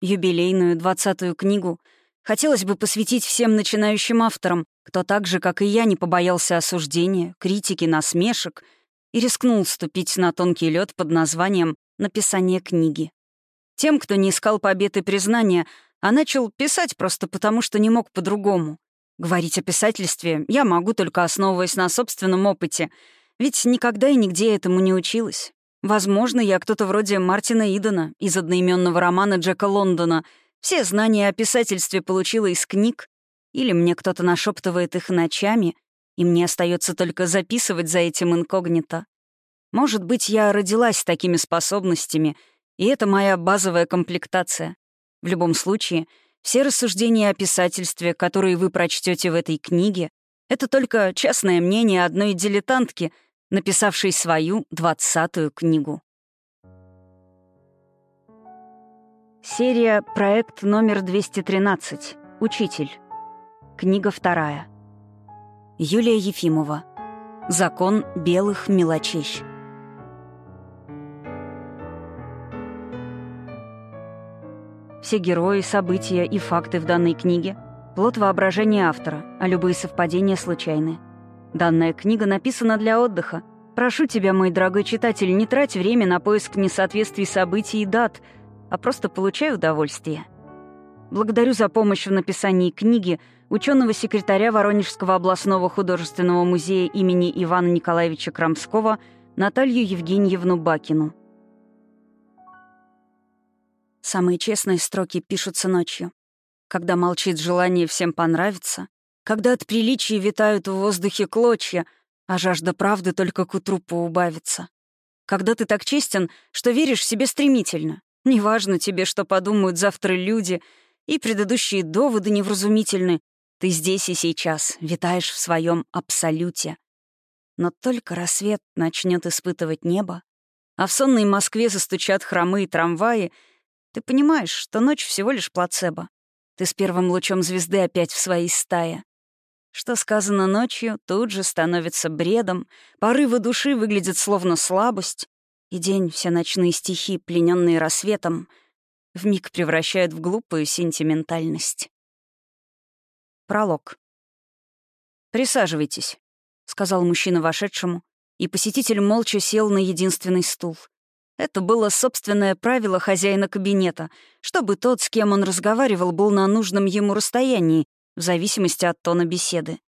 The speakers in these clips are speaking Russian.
юбилейную двадцатую книгу, хотелось бы посвятить всем начинающим авторам, кто так же, как и я, не побоялся осуждения, критики, насмешек и рискнул ступить на тонкий лед под названием «Написание книги». Тем, кто не искал победы и признания, а начал писать просто потому, что не мог по-другому. Говорить о писательстве я могу только основываясь на собственном опыте, ведь никогда и нигде этому не училась. Возможно, я кто-то вроде Мартина Идена из одноименного романа Джека Лондона. Все знания о писательстве получила из книг, или мне кто-то нашептывает их ночами, и мне остается только записывать за этим инкогнито. Может быть, я родилась с такими способностями — и это моя базовая комплектация. В любом случае, все рассуждения о писательстве, которые вы прочтете в этой книге, это только частное мнение одной дилетантки, написавшей свою двадцатую книгу. Серия «Проект номер 213. Учитель». Книга вторая. Юлия Ефимова. «Закон белых мелочей». Все герои, события и факты в данной книге — плод воображения автора, а любые совпадения случайны. Данная книга написана для отдыха. Прошу тебя, мой дорогой читатель, не трать время на поиск несоответствий событий и дат, а просто получай удовольствие. Благодарю за помощь в написании книги ученого секретаря Воронежского областного художественного музея имени Ивана Николаевича Крамского Наталью Евгеньевну Бакину. Самые честные строки пишутся ночью. Когда молчит желание всем понравиться, когда от приличий витают в воздухе клочья, а жажда правды только к утру поубавится. Когда ты так честен, что веришь себе стремительно. Неважно тебе, что подумают завтра люди, и предыдущие доводы невразумительны. Ты здесь и сейчас, витаешь в своем абсолюте. Но только рассвет начнет испытывать небо, а в сонной Москве застучат хромые трамваи — ты понимаешь, что ночь всего лишь плацебо. Ты с первым лучом звезды опять в своей стае. Что сказано ночью, тут же становится бредом, порывы души выглядят словно слабость, и день все ночные стихи, плененные рассветом, вмиг превращают в глупую сентиментальность. Пролог. «Присаживайтесь», — сказал мужчина вошедшему, и посетитель молча сел на единственный стул — это было собственное правило хозяина кабинета, чтобы тот, с кем он разговаривал, был на нужном ему расстоянии, в зависимости от тона беседы.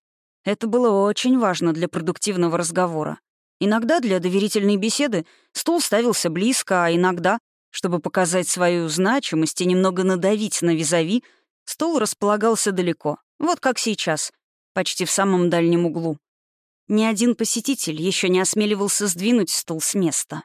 Это было очень важно для продуктивного разговора. Иногда для доверительной беседы стул ставился близко, а иногда, чтобы показать свою значимость и немного надавить на визави, стул располагался далеко, вот как сейчас, почти в самом дальнем углу. Ни один посетитель еще не осмеливался сдвинуть стул с места.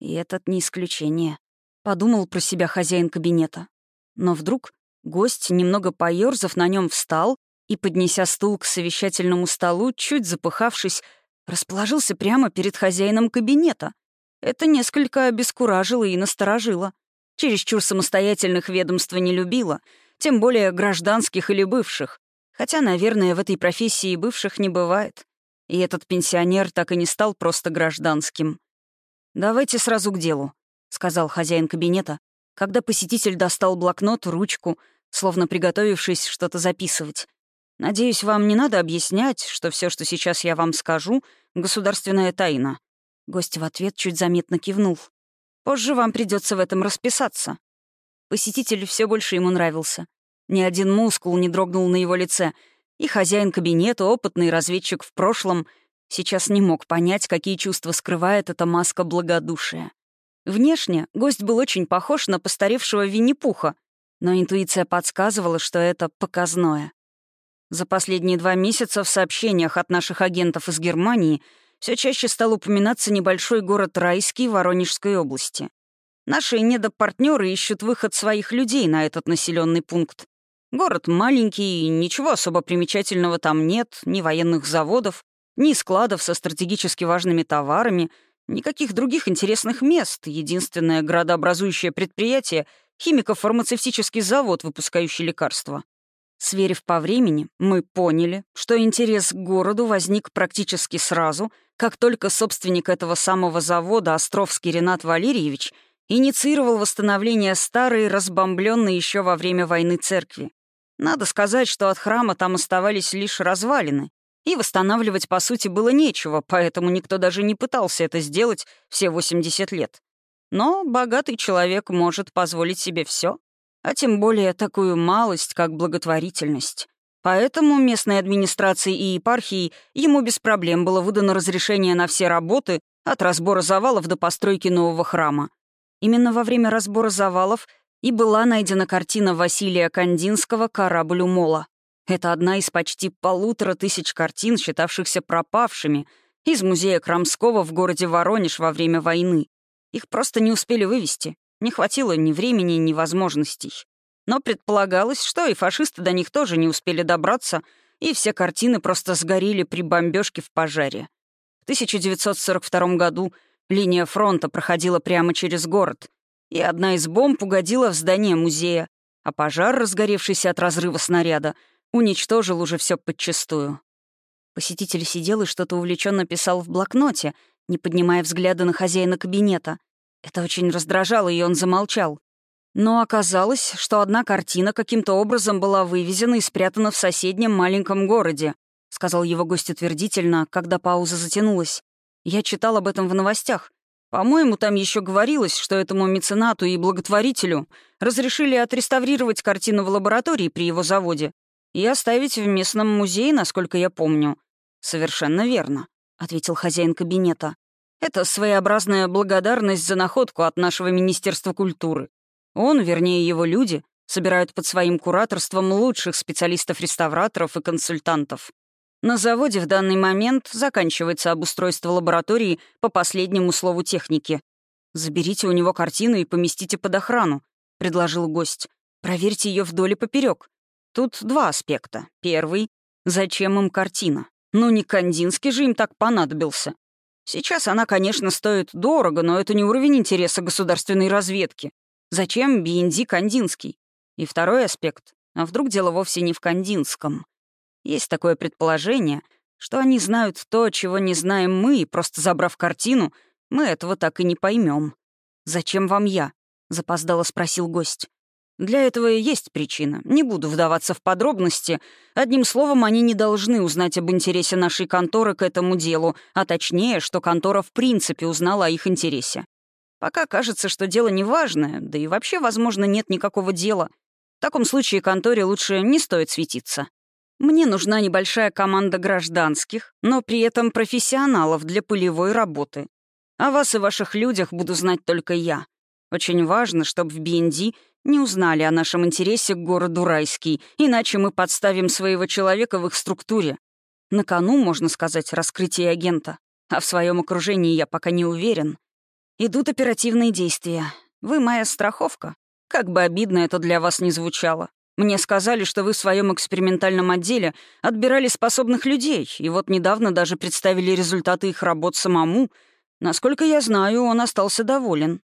И этот не исключение. Подумал про себя хозяин кабинета. Но вдруг гость, немного поёрзав на нем, встал и, поднеся стул к совещательному столу, чуть запыхавшись, расположился прямо перед хозяином кабинета. Это несколько обескуражило и насторожило. Чересчур самостоятельных ведомства не любила, тем более гражданских или бывших. Хотя, наверное, в этой профессии бывших не бывает. И этот пенсионер так и не стал просто гражданским. «Давайте сразу к делу», — сказал хозяин кабинета, когда посетитель достал блокнот, ручку, словно приготовившись что-то записывать. «Надеюсь, вам не надо объяснять, что все, что сейчас я вам скажу, — государственная тайна». Гость в ответ чуть заметно кивнул. «Позже вам придется в этом расписаться». Посетитель все больше ему нравился. Ни один мускул не дрогнул на его лице, и хозяин кабинета, опытный разведчик в прошлом — Сейчас не мог понять, какие чувства скрывает эта маска благодушия. Внешне гость был очень похож на постаревшего Винни-Пуха, но интуиция подсказывала, что это показное. За последние два месяца в сообщениях от наших агентов из Германии все чаще стал упоминаться небольшой город Райский Воронежской области. Наши недопартнеры ищут выход своих людей на этот населенный пункт. Город маленький, ничего особо примечательного там нет, ни военных заводов, ни складов со стратегически важными товарами, никаких других интересных мест. Единственное градообразующее предприятие — химико-фармацевтический завод, выпускающий лекарства. Сверив по времени, мы поняли, что интерес к городу возник практически сразу, как только собственник этого самого завода, Островский Ренат Валерьевич, инициировал восстановление старой, разбомбленной еще во время войны церкви. Надо сказать, что от храма там оставались лишь развалины, и восстанавливать, по сути, было нечего, поэтому никто даже не пытался это сделать все 80 лет. Но богатый человек может позволить себе все, а тем более такую малость, как благотворительность. Поэтому местной администрации и епархии ему без проблем было выдано разрешение на все работы, от разбора завалов до постройки нового храма. Именно во время разбора завалов и была найдена картина Василия Кандинского «Корабль у мола». Это одна из почти полутора тысяч картин, считавшихся пропавшими, из музея Крамского в городе Воронеж во время войны. Их просто не успели вывести. Не хватило ни времени, ни возможностей. Но предполагалось, что и фашисты до них тоже не успели добраться, и все картины просто сгорели при бомбежке в пожаре. В 1942 году линия фронта проходила прямо через город, и одна из бомб угодила в здание музея, а пожар, разгоревшийся от разрыва снаряда, уничтожил уже все подчистую. Посетитель сидел и что-то увлеченно писал в блокноте, не поднимая взгляда на хозяина кабинета. Это очень раздражало, и он замолчал. Но оказалось, что одна картина каким-то образом была вывезена и спрятана в соседнем маленьком городе, сказал его гость утвердительно, когда пауза затянулась. Я читал об этом в новостях. По-моему, там еще говорилось, что этому меценату и благотворителю разрешили отреставрировать картину в лаборатории при его заводе и оставить в местном музее, насколько я помню. «Совершенно верно», — ответил хозяин кабинета. «Это своеобразная благодарность за находку от нашего Министерства культуры. Он, вернее, его люди, собирают под своим кураторством лучших специалистов-реставраторов и консультантов. На заводе в данный момент заканчивается обустройство лаборатории по последнему слову техники. «Заберите у него картину и поместите под охрану», — предложил гость. «Проверьте ее вдоль и поперек. Тут два аспекта. Первый — зачем им картина? Ну, не Кандинский же им так понадобился. Сейчас она, конечно, стоит дорого, но это не уровень интереса государственной разведки. Зачем BND Кандинский? И второй аспект. А вдруг дело вовсе не в Кандинском? Есть такое предположение, что они знают то, чего не знаем мы, и просто забрав картину, мы этого так и не поймем. «Зачем вам я?» — запоздало спросил гость. Для этого и есть причина. Не буду вдаваться в подробности. Одним словом, они не должны узнать об интересе нашей конторы к этому делу, а точнее, что контора в принципе узнала о их интересе. Пока кажется, что дело неважное, да и вообще, возможно, нет никакого дела. В таком случае конторе лучше не стоит светиться. Мне нужна небольшая команда гражданских, но при этом профессионалов для полевой работы. О вас и ваших людях буду знать только я. Очень важно, чтобы в BND не узнали о нашем интересе к городу Райский, иначе мы подставим своего человека в их структуре. На кону, можно сказать, раскрытие агента. А в своем окружении я пока не уверен. Идут оперативные действия. Вы моя страховка. Как бы обидно это для вас не звучало. Мне сказали, что вы в своем экспериментальном отделе отбирали способных людей, и вот недавно даже представили результаты их работ самому. Насколько я знаю, он остался доволен.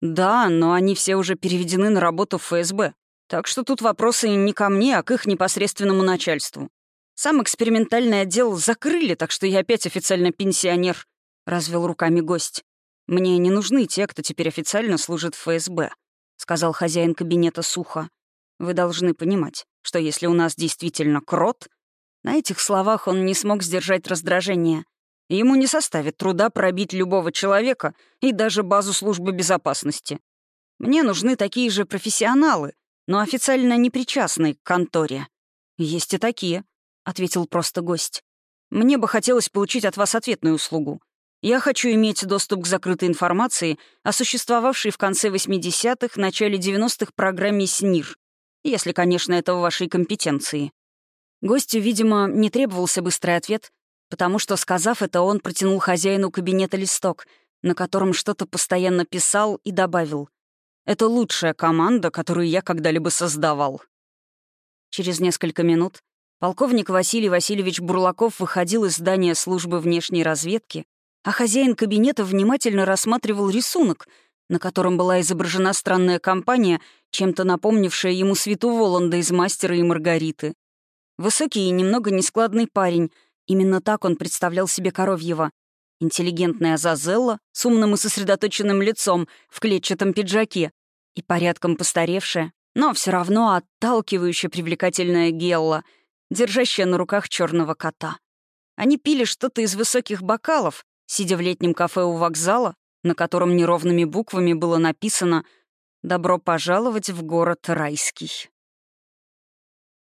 Да, но они все уже переведены на работу в ФСБ. Так что тут вопросы не ко мне, а к их непосредственному начальству. Сам экспериментальный отдел закрыли, так что я опять официально пенсионер», — развел руками гость. «Мне не нужны те, кто теперь официально служит в ФСБ», — сказал хозяин кабинета сухо. «Вы должны понимать, что если у нас действительно крот...» На этих словах он не смог сдержать раздражение. Ему не составит труда пробить любого человека и даже базу службы безопасности. Мне нужны такие же профессионалы, но официально не причастные к конторе. «Есть и такие», — ответил просто гость. «Мне бы хотелось получить от вас ответную услугу. Я хочу иметь доступ к закрытой информации о существовавшей в конце 80-х, начале 90-х программе СНИР, если, конечно, это в вашей компетенции. Гостю, видимо, не требовался быстрый ответ, потому что, сказав это, он протянул хозяину кабинета листок, на котором что-то постоянно писал и добавил. «Это лучшая команда, которую я когда-либо создавал». Через несколько минут полковник Василий Васильевич Бурлаков выходил из здания службы внешней разведки, а хозяин кабинета внимательно рассматривал рисунок, на котором была изображена странная компания, чем-то напомнившая ему Свету Воланда из «Мастера и Маргариты». Высокий и немного нескладный парень, именно так он представлял себе Коровьева, интеллигентная Азазелла с умным и сосредоточенным лицом в клетчатом пиджаке и порядком постаревшая, но все равно отталкивающая привлекательная Гелла, держащая на руках черного кота. Они пили что-то из высоких бокалов, сидя в летнем кафе у вокзала, на котором неровными буквами было написано «Добро пожаловать в город райский».